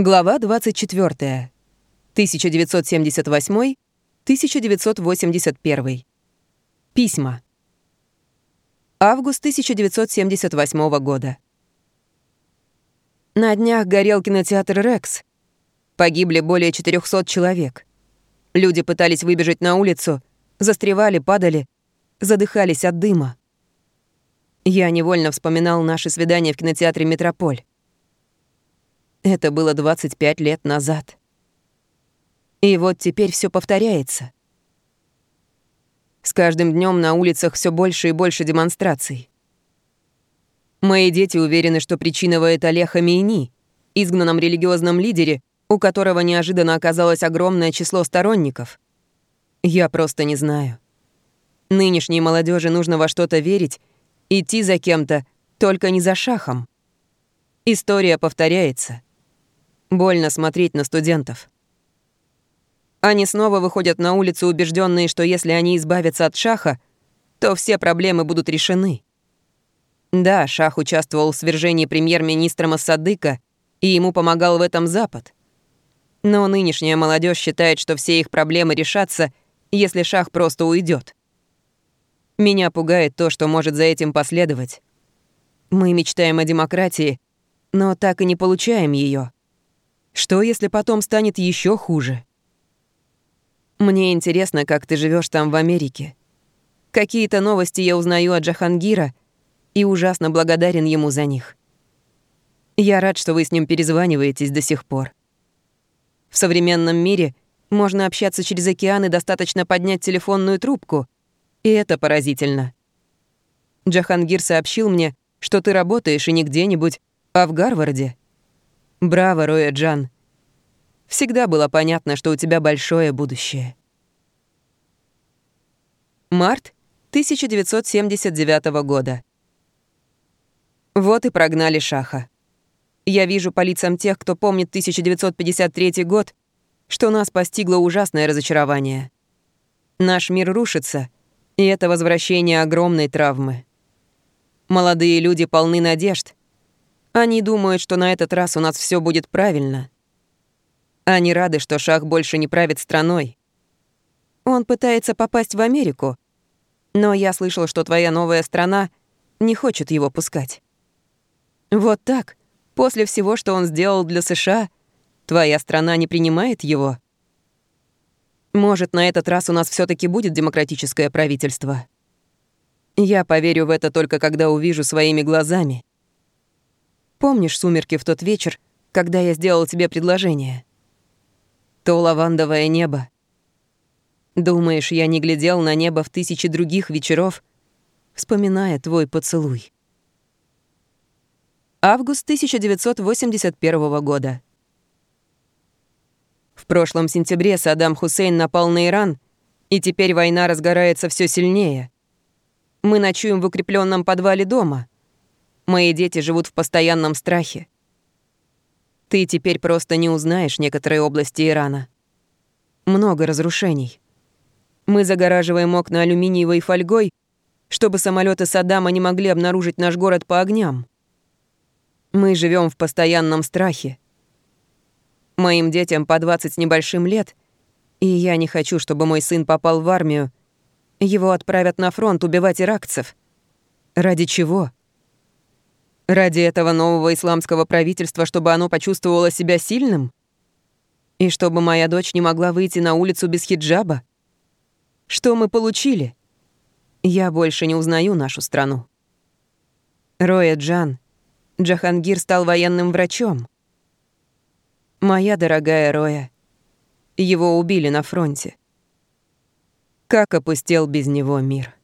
Глава 24. 1978-1981. Письма. Август 1978 года. На днях горел кинотеатр «Рекс». Погибли более 400 человек. Люди пытались выбежать на улицу, застревали, падали, задыхались от дыма. Я невольно вспоминал наши свидания в кинотеатре «Метрополь». Это было 25 лет назад. И вот теперь все повторяется. С каждым днем на улицах все больше и больше демонстраций. Мои дети уверены, что причина в это Олег Хамейни, изгнанном религиозном лидере, у которого неожиданно оказалось огромное число сторонников. Я просто не знаю. Нынешней молодежи нужно во что-то верить, идти за кем-то, только не за шахом. История повторяется. Больно смотреть на студентов. Они снова выходят на улицу, убежденные, что если они избавятся от Шаха, то все проблемы будут решены. Да, Шах участвовал в свержении премьер-министра Массадыка, и ему помогал в этом Запад. Но нынешняя молодежь считает, что все их проблемы решатся, если Шах просто уйдет. Меня пугает то, что может за этим последовать. Мы мечтаем о демократии, но так и не получаем ее. Что, если потом станет еще хуже? Мне интересно, как ты живешь там в Америке. Какие-то новости я узнаю от Джахангира и ужасно благодарен ему за них. Я рад, что вы с ним перезваниваетесь до сих пор. В современном мире можно общаться через океан и достаточно поднять телефонную трубку, и это поразительно. Джахангир сообщил мне, что ты работаешь и не где-нибудь, а в Гарварде. Браво, Роя Джан. Всегда было понятно, что у тебя большое будущее. Март 1979 года. Вот и прогнали Шаха. Я вижу по лицам тех, кто помнит 1953 год, что нас постигло ужасное разочарование. Наш мир рушится, и это возвращение огромной травмы. Молодые люди полны надежд, они думают, что на этот раз у нас все будет правильно. Они рады, что Шах больше не правит страной. Он пытается попасть в Америку, но я слышал, что твоя новая страна не хочет его пускать. Вот так, после всего, что он сделал для США, твоя страна не принимает его. Может, на этот раз у нас все таки будет демократическое правительство. Я поверю в это только когда увижу своими глазами. Помнишь сумерки в тот вечер, когда я сделал тебе предложение? То лавандовое небо. Думаешь, я не глядел на небо в тысячи других вечеров, вспоминая твой поцелуй? Август 1981 года. В прошлом сентябре Саддам Хусейн напал на Иран, и теперь война разгорается все сильнее. Мы ночуем в укрепленном подвале дома — Мои дети живут в постоянном страхе. Ты теперь просто не узнаешь некоторые области Ирана. Много разрушений. Мы загораживаем окна алюминиевой фольгой, чтобы самолеты Саддама не могли обнаружить наш город по огням. Мы живем в постоянном страхе. Моим детям по 20 с небольшим лет, и я не хочу, чтобы мой сын попал в армию. Его отправят на фронт убивать иракцев. Ради чего? Ради этого нового исламского правительства, чтобы оно почувствовало себя сильным? И чтобы моя дочь не могла выйти на улицу без хиджаба? Что мы получили? Я больше не узнаю нашу страну. Роя Джан. Джахангир стал военным врачом. Моя дорогая Роя. Его убили на фронте. Как опустел без него мир.